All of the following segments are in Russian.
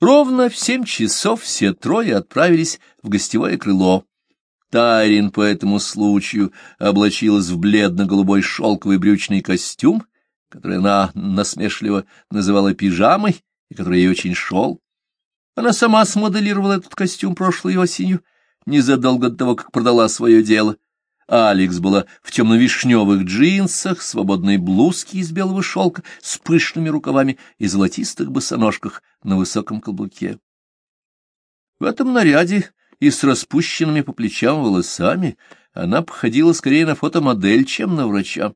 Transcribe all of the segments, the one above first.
Ровно в семь часов все трое отправились в гостевое крыло. Тайрин по этому случаю облачилась в бледно-голубой шелковый брючный костюм, который она насмешливо называла пижамой и который ей очень шел. Она сама смоделировала этот костюм прошлой осенью, незадолго до того, как продала свое дело. Алекс была в темно-вишневых джинсах, свободной блузке из белого шелка с пышными рукавами и золотистых босоножках на высоком каблуке. В этом наряде и с распущенными по плечам волосами она походила скорее на фотомодель, чем на врача.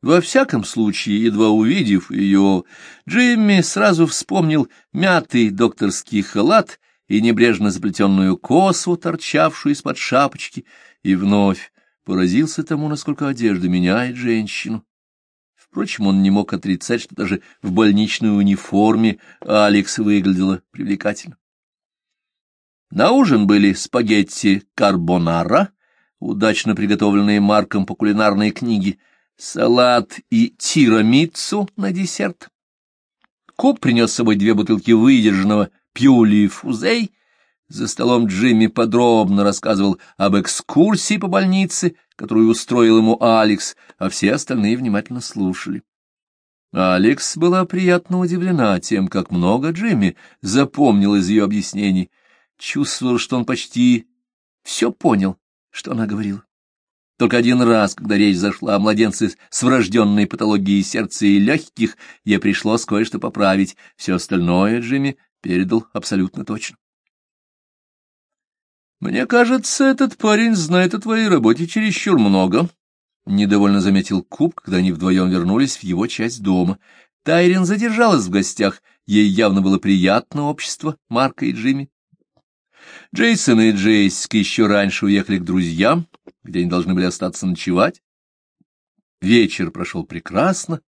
Во всяком случае, едва увидев ее, Джимми сразу вспомнил мятый докторский халат и небрежно заплетенную косу, торчавшую из-под шапочки, и вновь поразился тому, насколько одежда меняет женщину. Впрочем, он не мог отрицать, что даже в больничной униформе Алекс выглядела привлекательно. На ужин были спагетти карбонара, удачно приготовленные Марком по кулинарной книге, салат и тирамицу на десерт. Куб принес с собой две бутылки выдержанного пюли фузей. За столом Джимми подробно рассказывал об экскурсии по больнице, которую устроил ему Алекс, а все остальные внимательно слушали. Алекс была приятно удивлена тем, как много Джимми запомнил из ее объяснений. Чувствовал, что он почти все понял, что она говорила. Только один раз, когда речь зашла о младенце с врожденной патологией сердца и легких, ей пришлось кое-что поправить. Все остальное Джимми передал абсолютно точно. «Мне кажется, этот парень знает о твоей работе чересчур много», — недовольно заметил Куб, когда они вдвоем вернулись в его часть дома. Тайрин задержалась в гостях, ей явно было приятно общество Марка и Джимми. Джейсон и Джейсик еще раньше уехали к друзьям, где они должны были остаться ночевать. Вечер прошел прекрасно,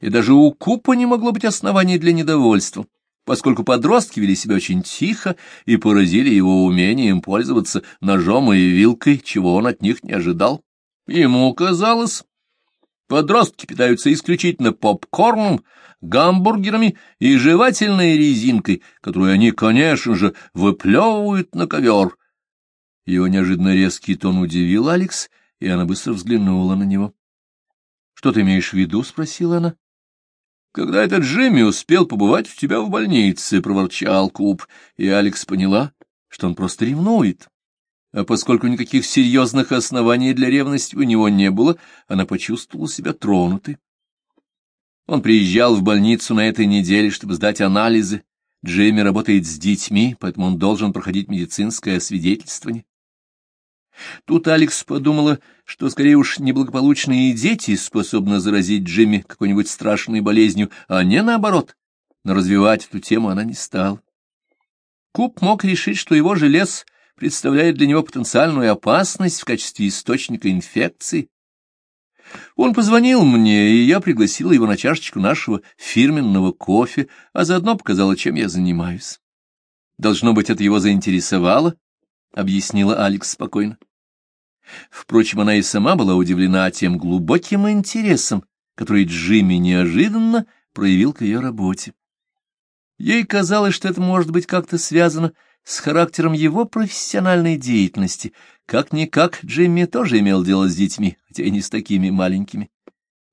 и даже у Купа не могло быть оснований для недовольства, поскольку подростки вели себя очень тихо и поразили его умением пользоваться ножом и вилкой, чего он от них не ожидал. Ему казалось, подростки питаются исключительно попкорном, гамбургерами и жевательной резинкой, которую они, конечно же, выплевывают на ковер, его неожиданно резкий тон удивил Алекс, и она быстро взглянула на него. — Что ты имеешь в виду? — спросила она. — Когда этот Джимми успел побывать у тебя в больнице, — проворчал Куб, и Алекс поняла, что он просто ревнует. А поскольку никаких серьезных оснований для ревности у него не было, она почувствовала себя тронутой. Он приезжал в больницу на этой неделе, чтобы сдать анализы. Джимми работает с детьми, поэтому он должен проходить медицинское освидетельствование. Тут Алекс подумала, что скорее уж неблагополучные дети способны заразить Джимми какой-нибудь страшной болезнью, а не наоборот. Но развивать эту тему она не стала. Куб мог решить, что его желез представляет для него потенциальную опасность в качестве источника инфекции. Он позвонил мне, и я пригласила его на чашечку нашего фирменного кофе, а заодно показала, чем я занимаюсь. Должно быть, это его заинтересовало, — объяснила Алекс спокойно. Впрочем, она и сама была удивлена тем глубоким интересом, который Джимми неожиданно проявил к ее работе. Ей казалось, что это может быть как-то связано с характером его профессиональной деятельности. Как-никак Джимми тоже имел дело с детьми, хотя и не с такими маленькими.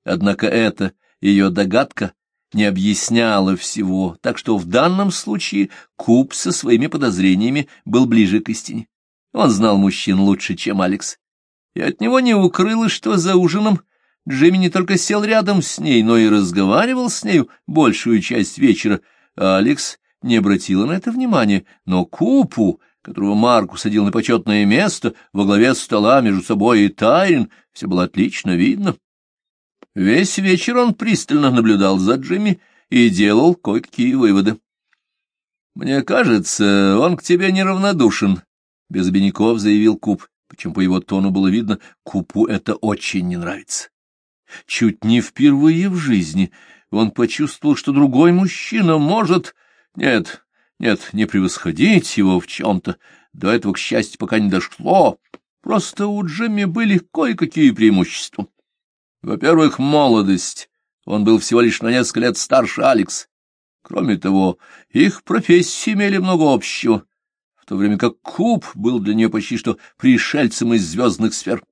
Однако эта ее догадка не объясняла всего, так что в данном случае Куб со своими подозрениями был ближе к истине. Он знал мужчин лучше, чем Алекс. И от него не укрылось, что за ужином Джимми не только сел рядом с ней, но и разговаривал с нею большую часть вечера. Алекс не обратила на это внимания, но Купу, которого Марк усадил на почетное место во главе стола между собой и Тайрин, все было отлично видно. Весь вечер он пристально наблюдал за Джимми и делал кое-какие выводы. «Мне кажется, он к тебе неравнодушен», — без обиняков заявил Куб, причем по его тону было видно, Купу это очень не нравится. Чуть не впервые в жизни он почувствовал, что другой мужчина может... Нет, нет, не превосходить его в чем-то. До этого, к счастью, пока не дошло. Просто у Джимми были кое-какие преимущества. Во-первых, молодость. Он был всего лишь на несколько лет старше Алекс. Кроме того, их профессии имели много общего, то время как Куб был для нее почти что пришельцем из звездных сфер.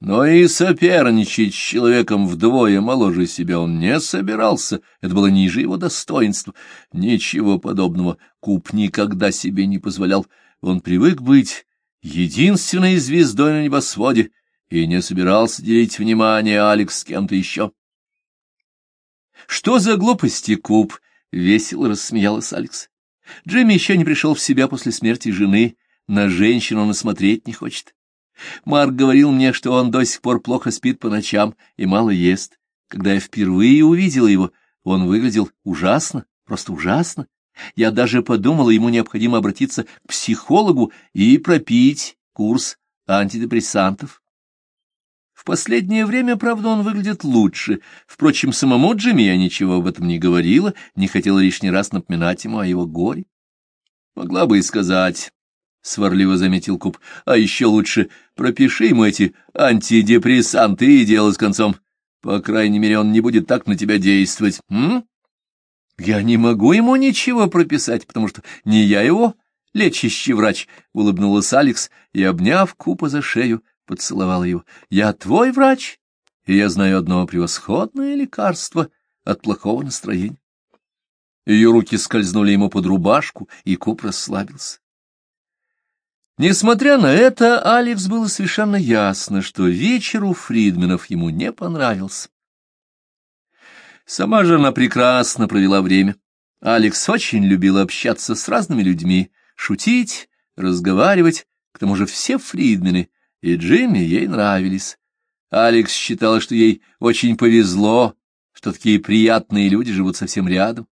Но и соперничать с человеком вдвое моложе себя он не собирался, это было ниже его достоинства. Ничего подобного Куб никогда себе не позволял. Он привык быть единственной звездой на небосводе и не собирался делить внимание Алекс с кем-то еще. — Что за глупости, Куб? — весело рассмеялась Алекс. Джимми еще не пришел в себя после смерти жены, на женщину он смотреть не хочет. Марк говорил мне, что он до сих пор плохо спит по ночам и мало ест. Когда я впервые увидела его, он выглядел ужасно, просто ужасно. Я даже подумала, ему необходимо обратиться к психологу и пропить курс антидепрессантов. В последнее время, правда, он выглядит лучше. Впрочем, самому Джимми я ничего об этом не говорила, не хотела лишний раз напоминать ему о его горе. Могла бы и сказать, — сварливо заметил Куб, — а еще лучше пропиши ему эти антидепрессанты и дело с концом. По крайней мере, он не будет так на тебя действовать. М? Я не могу ему ничего прописать, потому что не я его лечащий врач, — улыбнулась Алекс и, обняв Купа за шею, поцеловала его. — Я твой врач, и я знаю одно превосходное лекарство от плохого настроения. Ее руки скользнули ему под рубашку, и Куп расслабился. Несмотря на это, Алекс было совершенно ясно, что вечер у Фридменов ему не понравился. Сама же она прекрасно провела время. Алекс очень любила общаться с разными людьми, шутить, разговаривать, к тому же все Фридмены и Джимми ей нравились. Алекс считала, что ей очень повезло, что такие приятные люди живут совсем рядом.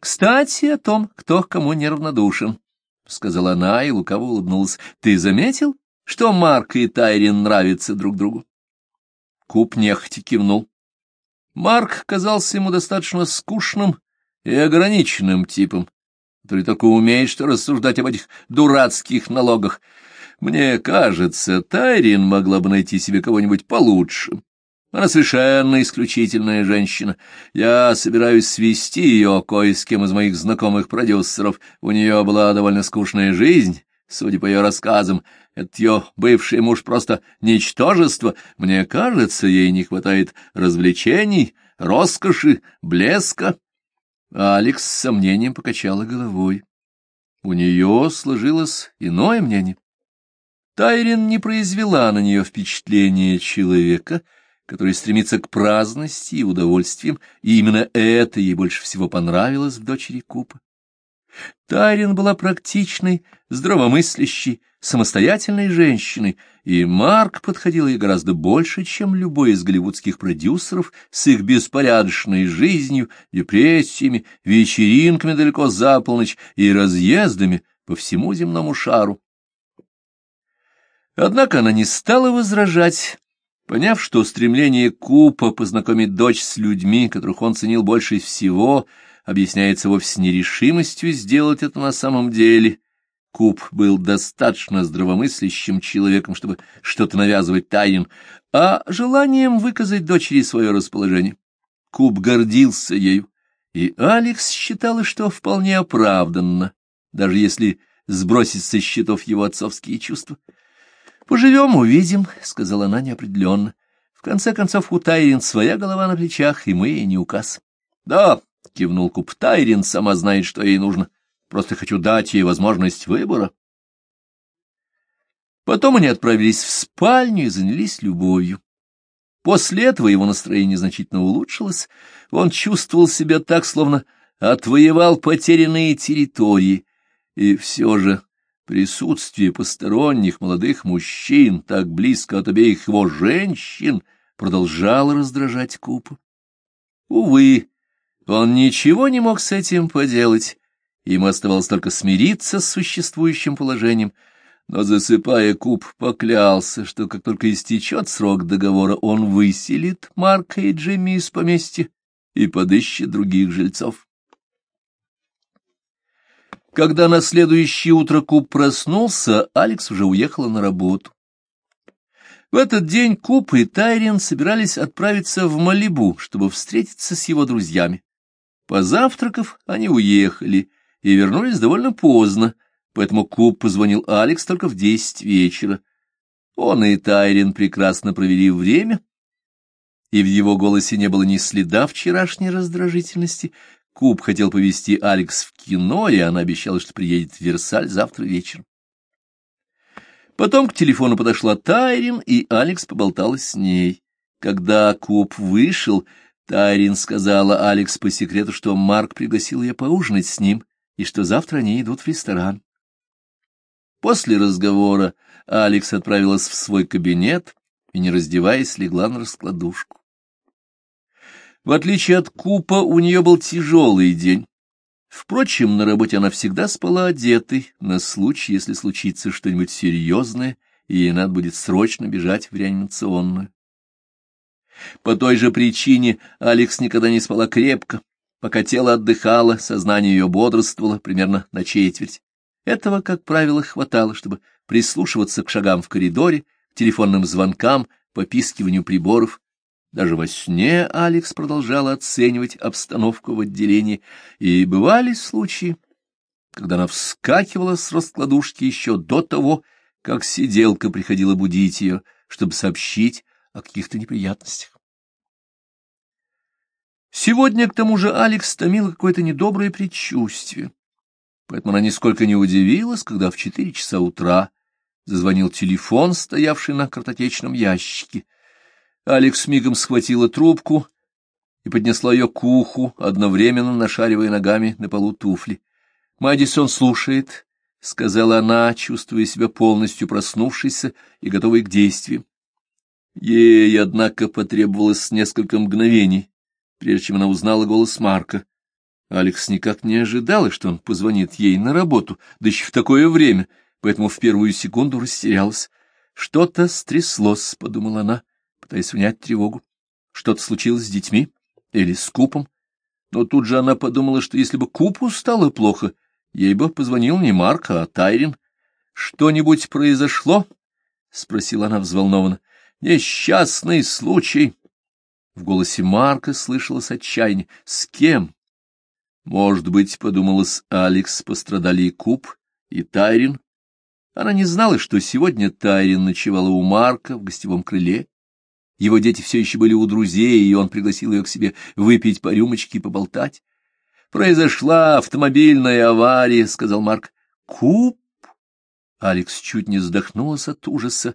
Кстати, о том, кто к кому неравнодушен, — сказала она и лукаво улыбнулась. — Ты заметил, что Марк и Тайрин нравятся друг другу? Куб нехотя кивнул. Марк казался ему достаточно скучным и ограниченным типом, который только умеет что рассуждать об этих дурацких налогах. Мне кажется, Тайрин могла бы найти себе кого-нибудь получше. Она совершенно исключительная женщина. Я собираюсь свести ее кое с кем из моих знакомых продюсеров. У нее была довольно скучная жизнь, судя по ее рассказам. Этот ее бывший муж просто ничтожество. Мне кажется, ей не хватает развлечений, роскоши, блеска. Алекс с сомнением покачала головой. У нее сложилось иное мнение. Тайрин не произвела на нее впечатление человека, который стремится к праздности и удовольствиям, и именно это ей больше всего понравилось в дочери Купа. Тайрин была практичной, здравомыслящей, самостоятельной женщиной, и Марк подходил ей гораздо больше, чем любой из голливудских продюсеров с их беспорядочной жизнью, депрессиями, вечеринками далеко за полночь и разъездами по всему земному шару. Однако она не стала возражать, поняв, что стремление Купа познакомить дочь с людьми, которых он ценил больше всего, объясняется вовсе не решимостью сделать это на самом деле. Куп был достаточно здравомыслящим человеком, чтобы что-то навязывать Тайнин, а желанием выказать дочери свое расположение. Куб гордился ею, и Алекс считала, что вполне оправданно, даже если сбросить со счетов его отцовские чувства. «Поживем, увидим», — сказала она неопределенно. «В конце концов, у Тайрин своя голова на плечах, и мы ей не указ». «Да», — кивнул Куб, — «Тайрин сама знает, что ей нужно. Просто хочу дать ей возможность выбора». Потом они отправились в спальню и занялись любовью. После этого его настроение значительно улучшилось. Он чувствовал себя так, словно отвоевал потерянные территории. И все же Присутствие посторонних молодых мужчин, так близко от обеих его женщин, продолжало раздражать Купа. Увы, он ничего не мог с этим поделать, ему оставалось только смириться с существующим положением, но, засыпая, Куб поклялся, что как только истечет срок договора, он выселит Марка и Джимми из поместья и подыщет других жильцов. Когда на следующее утро Куб проснулся, Алекс уже уехала на работу. В этот день Куб и Тайрин собирались отправиться в Малибу, чтобы встретиться с его друзьями. Позавтракав, они уехали и вернулись довольно поздно, поэтому Куб позвонил Алекс только в десять вечера. Он и Тайрин прекрасно провели время, и в его голосе не было ни следа вчерашней раздражительности. Куб хотел повезти Алекс в кино, и она обещала, что приедет в Версаль завтра вечером. Потом к телефону подошла Тайрин, и Алекс поболталась с ней. Когда Куб вышел, Тайрин сказала Алекс по секрету, что Марк пригласил ее поужинать с ним, и что завтра они идут в ресторан. После разговора Алекс отправилась в свой кабинет и, не раздеваясь, легла на раскладушку. В отличие от Купа, у нее был тяжелый день. Впрочем, на работе она всегда спала одетой, на случай, если случится что-нибудь серьезное, и ей надо будет срочно бежать в реанимационную. По той же причине Алекс никогда не спала крепко. Пока тело отдыхало, сознание ее бодрствовало примерно на четверть. Этого, как правило, хватало, чтобы прислушиваться к шагам в коридоре, к телефонным звонкам, попискиванию приборов, даже во сне Алекс продолжала оценивать обстановку в отделении, и бывали случаи, когда она вскакивала с раскладушки еще до того, как сиделка приходила будить ее, чтобы сообщить о каких-то неприятностях. Сегодня, к тому же, Алекс томила какое-то недоброе предчувствие, поэтому она нисколько не удивилась, когда в четыре часа утра зазвонил телефон, стоявший на картотечном ящике — Алекс мигом схватила трубку и поднесла ее к уху, одновременно нашаривая ногами на полу туфли. «Мэдисон слушает», — сказала она, чувствуя себя полностью проснувшейся и готовой к действиям. Ей, однако, потребовалось несколько мгновений, прежде чем она узнала голос Марка. Алекс никак не ожидала, что он позвонит ей на работу, да еще в такое время, поэтому в первую секунду растерялась. «Что-то стряслось», — подумала она пытаясь унять тревогу. Что-то случилось с детьми или с Купом. Но тут же она подумала, что если бы Купу стало плохо, ей бы позвонил не Марк, а Тайрин. «Что-нибудь произошло?» — спросила она взволнованно. «Несчастный случай!» В голосе Марка слышалось отчаяние. «С кем?» «Может быть, — подумалось Алекс, — пострадали и Куп, и Тайрин?» Она не знала, что сегодня Тайрин ночевала у Марка в гостевом крыле, его дети все еще были у друзей, и он пригласил ее к себе выпить по рюмочке и поболтать. «Произошла автомобильная авария», — сказал Марк. «Куб?» Алекс чуть не вздохнулась от ужаса.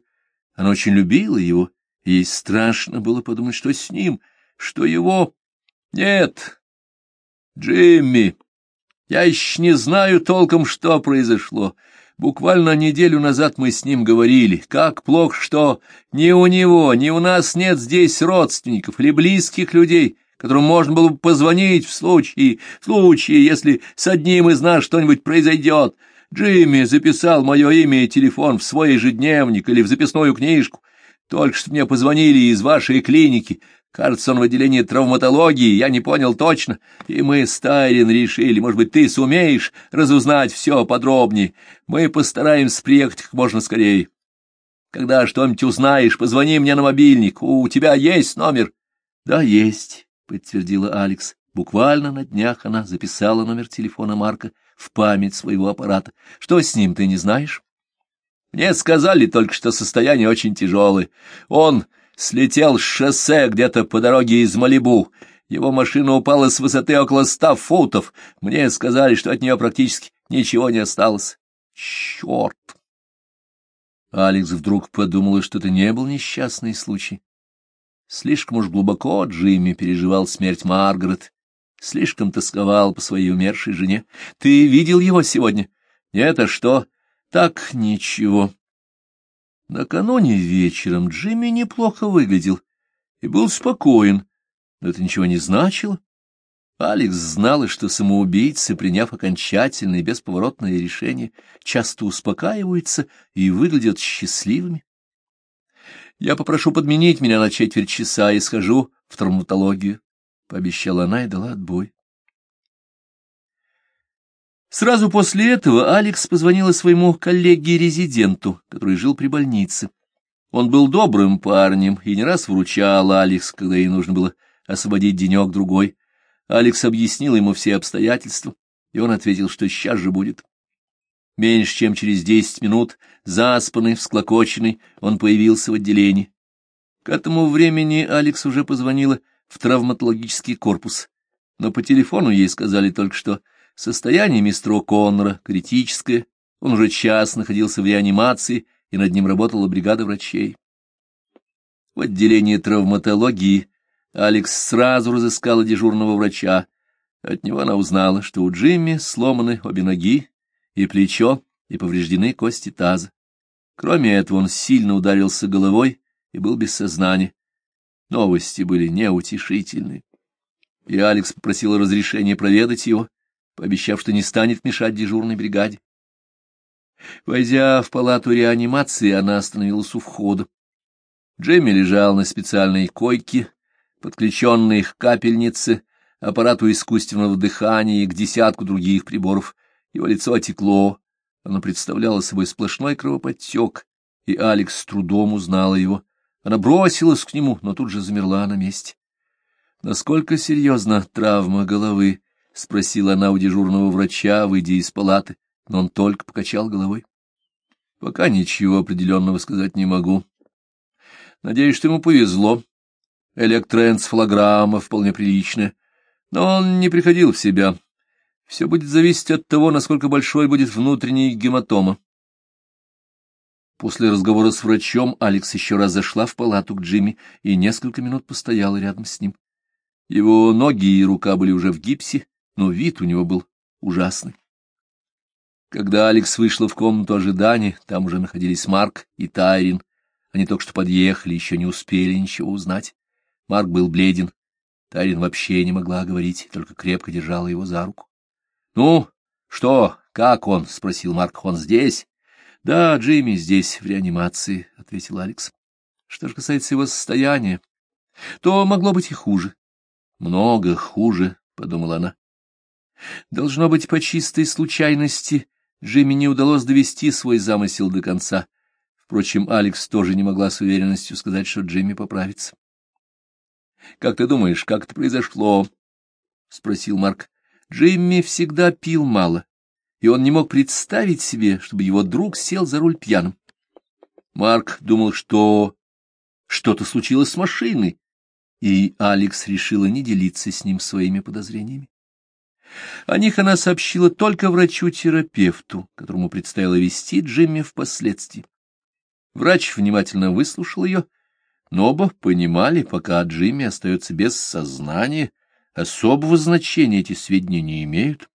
Она очень любила его, ей страшно было подумать, что с ним, что его... Нет, Джимми, я еще не знаю толком, что произошло. Буквально неделю назад мы с ним говорили, как плохо, что ни у него, ни у нас нет здесь родственников или близких людей, которым можно было бы позвонить в случае, в случае, если с одним из нас что-нибудь произойдет. Джимми записал мое имя и телефон в свой ежедневник или в записную книжку. Только что мне позвонили из вашей клиники. Кажется, он в отделении травматологии, я не понял точно. И мы с Тайрин решили, может быть, ты сумеешь разузнать все подробнее. Мы постараемся приехать как можно скорее. Когда что-нибудь узнаешь, позвони мне на мобильник. У тебя есть номер? — Да, есть, — подтвердила Алекс. Буквально на днях она записала номер телефона Марка в память своего аппарата. Что с ним, ты не знаешь? Мне сказали только, что состояние очень тяжелое. Он слетел с шоссе где-то по дороге из Малибу. Его машина упала с высоты около ста футов. Мне сказали, что от нее практически ничего не осталось. Черт! Алекс вдруг подумала, что это не был несчастный случай. Слишком уж глубоко Джимми переживал смерть Маргарет, слишком тосковал по своей умершей жене. Ты видел его сегодня? Нет, а что? Так, ничего. Накануне вечером Джимми неплохо выглядел и был спокоен, но это ничего не значило. Алекс знала, что самоубийцы, приняв окончательное и бесповоротное решение, часто успокаиваются и выглядят счастливыми. «Я попрошу подменить меня на четверть часа и схожу в травматологию», — пообещала она и дала отбой. Сразу после этого Алекс позвонила своему коллеге-резиденту, который жил при больнице. Он был добрым парнем и не раз вручал Алекс, когда ей нужно было освободить денек-другой. Алекс объяснил ему все обстоятельства, и он ответил, что сейчас же будет. Меньше чем через десять минут, заспанный, всклокоченный, он появился в отделении. К этому времени Алекс уже позвонила в травматологический корпус, но по телефону ей сказали только, что состояние мистера Коннора критическое, он уже час находился в реанимации, и над ним работала бригада врачей. В отделении травматологии Алекс сразу разыскала дежурного врача. От него она узнала, что у Джимми сломаны обе ноги и плечо, и повреждены кости таза. Кроме этого, он сильно ударился головой и был без сознания. Новости были неутешительны. И Алекс попросила разрешения проведать его, пообещав, что не станет мешать дежурной бригаде. Войдя в палату реанимации, она остановилась у входа. Джемми лежал на специальной койке, подключенной к капельнице, аппарату искусственного дыхания и к десятку других приборов. Его лицо отекло, оно представляло собой сплошной кровоподтек, и Алекс с трудом узнала его. Она бросилась к нему, но тут же замерла на месте. — Насколько серьезна травма головы? — спросила она у дежурного врача, выйдя из палаты, но он только покачал головой. — Пока ничего определенного сказать не могу. Надеюсь, что ему повезло. Электроэнцефалограмма вполне приличная. Но он не приходил в себя. Все будет зависеть от того, насколько большой будет внутренний гематома. После разговора с врачом Алекс еще раз зашла в палату к Джимми и несколько минут постояла рядом с ним. Его ноги и рука были уже в гипсе, но вид у него был ужасный. Когда Алекс вышла в комнату ожидания, там уже находились Марк и Тайрин. Они только что подъехали, еще не успели ничего узнать. Марк был бледен. Тайрин вообще не могла говорить, только крепко держала его за руку. — Ну, что, как он? — спросил Марк. — Он здесь? — Да, Джимми здесь, в реанимации, — ответил Алекс. — Что же касается его состояния, то могло быть и хуже. — Много хуже, — подумала она. Должно быть, по чистой случайности Джимми не удалось довести свой замысел до конца. Впрочем, Алекс тоже не могла с уверенностью сказать, что Джимми поправится. — Как ты думаешь, как это произошло? — спросил Марк. Джимми всегда пил мало, и он не мог представить себе, чтобы его друг сел за руль пьяным. Марк думал, что что-то случилось с машиной, и Алекс решила не делиться с ним своими подозрениями. О них она сообщила только врачу-терапевту, которому предстояло вести Джимми впоследствии. Врач внимательно выслушал ее, но оба понимали, пока Джимми остается без сознания, особого значения эти сведения не имеют.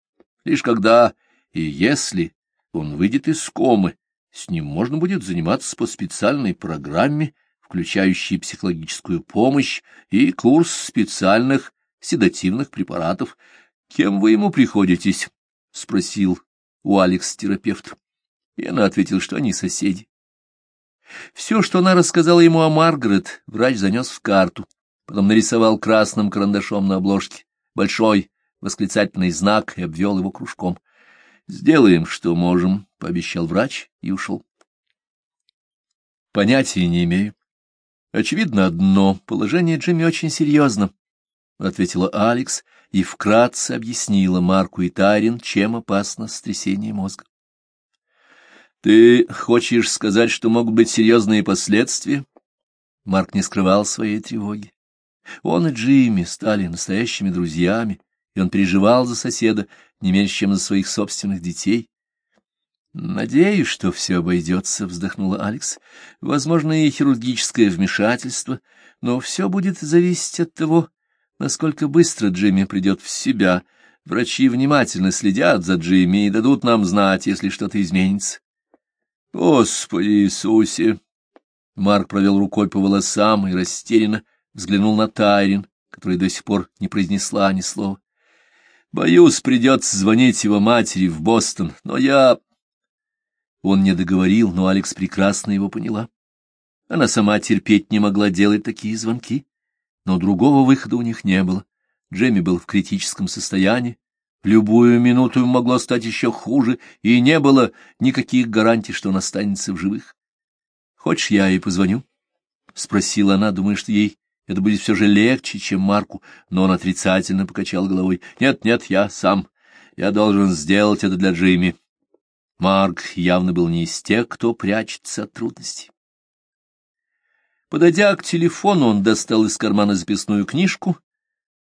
Лишь когда и если он выйдет из комы, с ним можно будет заниматься по специальной программе, включающей психологическую помощь и курс специальных седативных препаратов. «Кем вы ему приходитесь?» — спросил у Алекс терапевт. И она ответила, что они соседи. Все, что она рассказала ему о Маргарет, врач занес в карту, потом нарисовал красным карандашом на обложке большой восклицательный знак и обвел его кружком. «Сделаем, что можем», — пообещал врач и ушел. «Понятия не имею. Очевидно одно, положение Джимми очень серьезно», — ответила Алекс и вкратце объяснила Марку и Тарин, чем опасно стрясение мозга. Ты хочешь сказать, что могут быть серьезные последствия? Марк не скрывал своей тревоги. Он и Джимми стали настоящими друзьями, и он переживал за соседа не меньше, чем за своих собственных детей. «Надеюсь, что все обойдется», — вздохнула Алекс. «Возможно, и хирургическое вмешательство, но все будет зависеть от того, насколько быстро Джимми придет в себя. Врачи внимательно следят за Джимми и дадут нам знать, если что-то изменится. Господи Иисусе! Марк провел рукой по волосам и растерянно взглянул на Тайрин, которая до сих пор не произнесла ни слова. Боюсь, придется звонить его матери в Бостон, но я... Он не договорил, но Алекс прекрасно его поняла. Она сама терпеть не могла делать такие звонки, но другого выхода у них не было. Джемми был в критическом состоянии, любую минуту ему могло стать еще хуже, и не было никаких гарантий, что он останется в живых. — Хочешь, я ей позвоню? — спросила она, думая, что ей Это будет все же легче, чем Марку, но он отрицательно покачал головой. «Нет, нет, я сам. Я должен сделать это для Джимми». Марк явно был не из тех, кто прячется от трудностей. Подойдя к телефону, он достал из кармана записную книжку,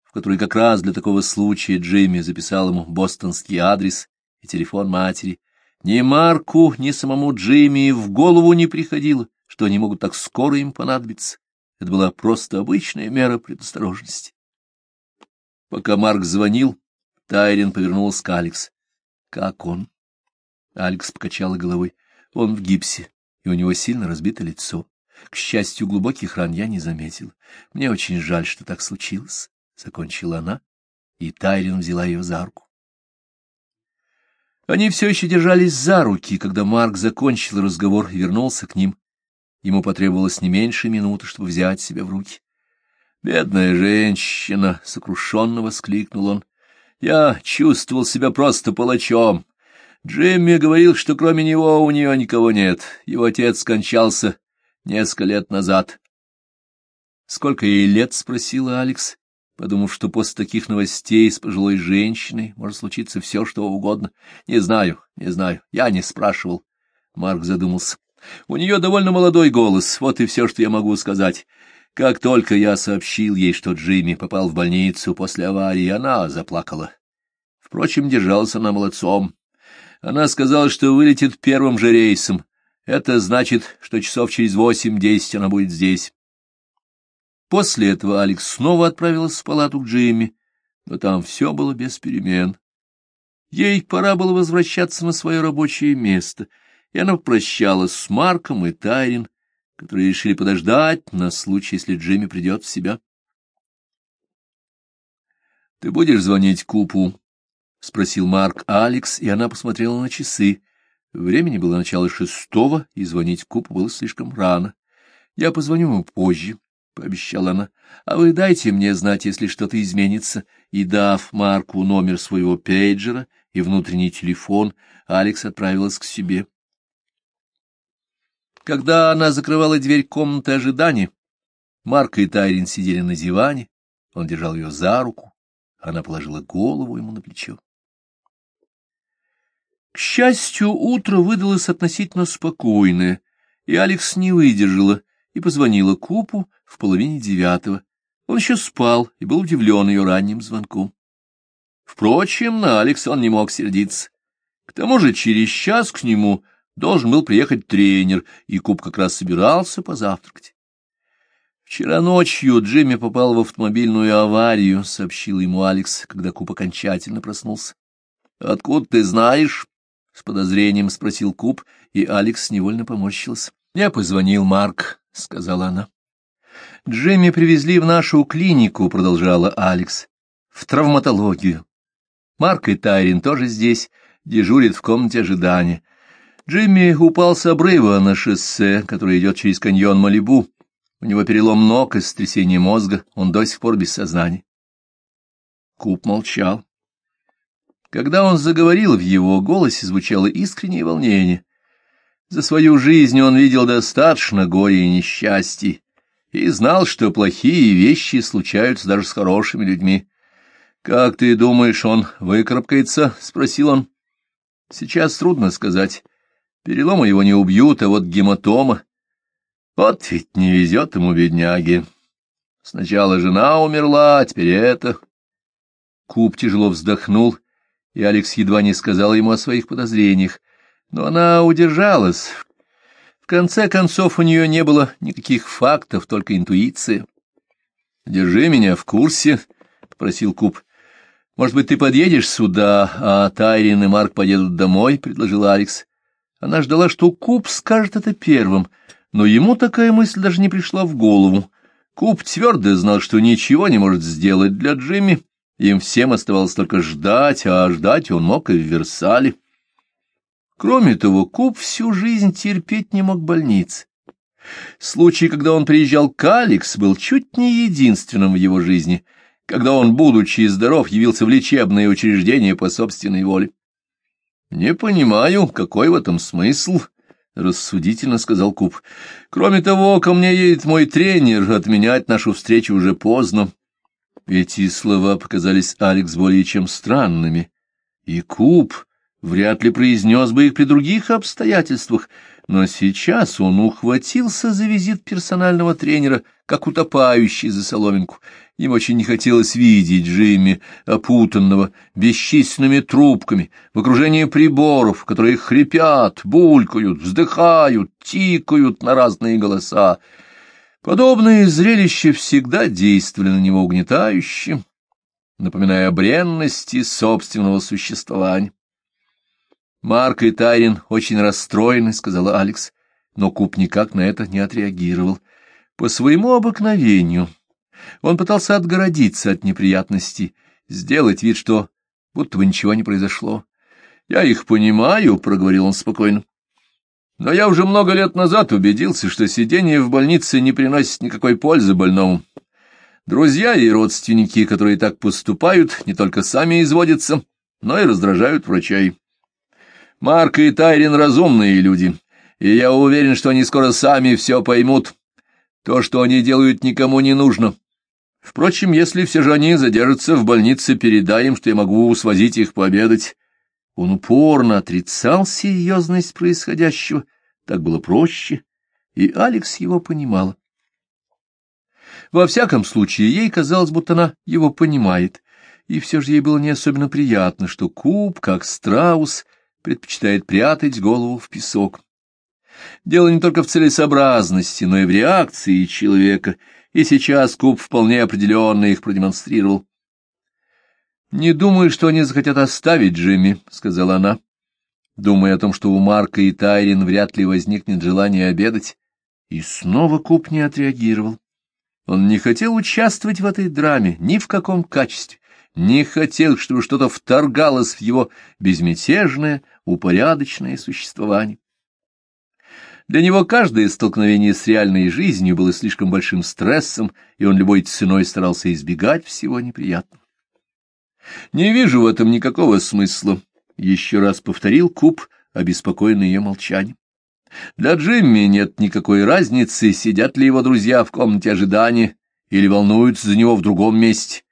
в которой как раз для такого случая Джимми записал ему бостонский адрес и телефон матери. Ни Марку, ни самому Джимми в голову не приходило, что они могут так скоро им понадобиться. Это была просто обычная мера предосторожности. Пока Марк звонил, Тайрин повернулся к Алекс. «Как он?» Алекс покачала головой. «Он в гипсе, и у него сильно разбито лицо. К счастью, глубоких ран я не заметил. Мне очень жаль, что так случилось», — закончила она, и Тайрин взяла ее за руку. Они все еще держались за руки, когда Марк закончил разговор и вернулся к ним. Ему потребовалось не меньше минуты, чтобы взять себя в руки. «Бедная женщина!» — сокрушенно воскликнул он. «Я чувствовал себя просто палачом. Джимми говорил, что кроме него у нее никого нет. Его отец скончался несколько лет назад». «Сколько ей лет?» — спросила Алекс, подумав, что после таких новостей с пожилой женщиной может случиться все, что угодно. «Не знаю, не знаю, я не спрашивал». Марк задумался. У нее довольно молодой голос, вот и все, что я могу сказать. Как только я сообщил ей, что Джимми попал в больницу после аварии, она заплакала. Впрочем, держалась она молодцом. Она сказала, что вылетит первым же рейсом. Это значит, что часов через восемь-десять она будет здесь. После этого Алекс снова отправилась в палату к Джимми, но там все было без перемен. Ей пора было возвращаться на свое рабочее место — и она попрощалась с Марком и Тайрин, которые решили подождать на случай, если Джимми придет в себя. — Ты будешь звонить Купу? — спросил Марк Алекс, и она посмотрела на часы. Времени было начало шестого, и звонить Купу было слишком рано. — Я позвоню ему позже, — пообещала она. — А вы дайте мне знать, если что-то изменится. И, дав Марку номер своего пейджера и внутренний телефон, Алекс отправилась к себе. Когда она закрывала дверь комнаты ожидания, Марк и Тайрин сидели на диване, он держал ее за руку, она положила голову ему на плечо. К счастью, утро выдалось относительно спокойное, и Алекс не выдержала и позвонила Купу в половине девятого. Он еще спал и был удивлен ее ранним звонком. Впрочем, на Алекс он не мог сердиться. К тому же через час к нему Должен был приехать тренер, и Куб как раз собирался позавтракать. Вчера ночью Джимми попал в автомобильную аварию, — сообщил ему Алекс, когда Куб окончательно проснулся. — Откуда ты знаешь? — с подозрением спросил Куб, и Алекс невольно поморщился. — Я позвонил Марк, — сказала она. — Джимми привезли в нашу клинику, — продолжала Алекс, — в травматологию. Марк и Тайрин тоже здесь, дежурят в комнате ожидания. Джимми упал с обрыва на шоссе, которое идет через каньон Малибу. У него перелом ног и сотрясение мозга, он до сих пор без сознания. Куб молчал. Когда он заговорил, в его голосе звучало искреннее волнение. За свою жизнь он видел достаточно горя и несчастий, и знал, что плохие вещи случаются даже с хорошими людьми. — Как ты думаешь, он выкарабкается? — спросил он. — Сейчас трудно сказать. Перелома его не убьют, а вот гематома. Вот ведь не везет ему, бедняге. Сначала жена умерла, а теперь это. Куб тяжело вздохнул, и Алекс едва не сказал ему о своих подозрениях. Но она удержалась. В конце концов, у нее не было никаких фактов, только интуиция. — Держи меня в курсе, — попросил Куб. — Может быть, ты подъедешь сюда, а Тайрин и Марк поедут домой, — предложил Алекс. Она ждала, что Куб скажет это первым, но ему такая мысль даже не пришла в голову. Куб твердо знал, что ничего не может сделать для Джимми. Им всем оставалось только ждать, а ждать он мог и в Версале. Кроме того, Куб всю жизнь терпеть не мог больниц. Случай, когда он приезжал к Алекс, был чуть не единственным в его жизни, когда он, будучи здоров, явился в лечебное учреждение по собственной воле. — Не понимаю, какой в этом смысл, — рассудительно сказал Куб. — Кроме того, ко мне едет мой тренер, отменять нашу встречу уже поздно. Эти слова показались Алекс более чем странными, и Куб вряд ли произнес бы их при других обстоятельствах, но сейчас он ухватился за визит персонального тренера, как утопающий за соломинку. Им очень не хотелось видеть Джимми, опутанного бесчисленными трубками, в окружении приборов, которые хрипят, булькают, вздыхают, тикают на разные голоса. Подобные зрелища всегда действовали на него угнетающе, напоминая о бренности собственного существования. Марк и Тайрин очень расстроены, — сказала Алекс, но Куб никак на это не отреагировал. По своему обыкновению он пытался отгородиться от неприятностей, сделать вид, что будто бы ничего не произошло. — Я их понимаю, — проговорил он спокойно. — Но я уже много лет назад убедился, что сидение в больнице не приносит никакой пользы больному. Друзья и родственники, которые так поступают, не только сами изводятся, но и раздражают врачей. Марк и Тайрин разумные люди, и я уверен, что они скоро сами все поймут. То, что они делают, никому не нужно. Впрочем, если все же они задержатся в больнице, передай им, что я могу свозить их пообедать. Он упорно отрицал серьезность происходящего, так было проще, и Алекс его понимала. Во всяком случае, ей казалось, будто она его понимает, и все же ей было не особенно приятно, что Куб, как страус, предпочитает прятать голову в песок. Дело не только в целесообразности, но и в реакции человека, и сейчас Куб вполне определенно их продемонстрировал. «Не думаю, что они захотят оставить Джимми», — сказала она, думая о том, что у Марка и Тайрин вряд ли возникнет желание обедать. И снова Куб не отреагировал. Он не хотел участвовать в этой драме ни в каком качестве, не хотел, чтобы что-то вторгалось в его безмятежное, упорядоченное существование. Для него каждое столкновение с реальной жизнью было слишком большим стрессом, и он любой ценой старался избегать всего неприятного. «Не вижу в этом никакого смысла», — еще раз повторил Куб, обеспокоенный ее молчанием. «Для Джимми нет никакой разницы, сидят ли его друзья в комнате ожидания или волнуются за него в другом месте.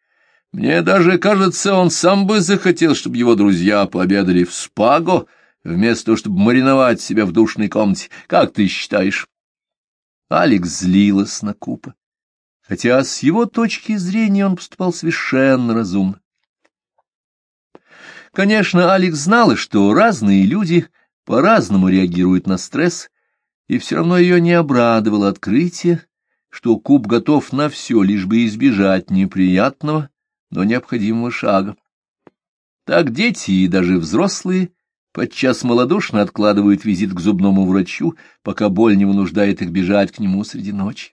Мне даже кажется, он сам бы захотел, чтобы его друзья пообедали в спаго, вместо того, чтобы мариновать себя в душной комнате. Как ты считаешь? Алекс злилась на Купа, хотя с его точки зрения он поступал совершенно разумно. Конечно, Алекс знала, что разные люди по-разному реагируют на стресс, и все равно ее не обрадовало открытие, что Куб готов на все, лишь бы избежать неприятного, но необходимого шага. Так дети и даже взрослые подчас малодушно откладывают визит к зубному врачу, пока боль не вынуждает их бежать к нему среди ночи.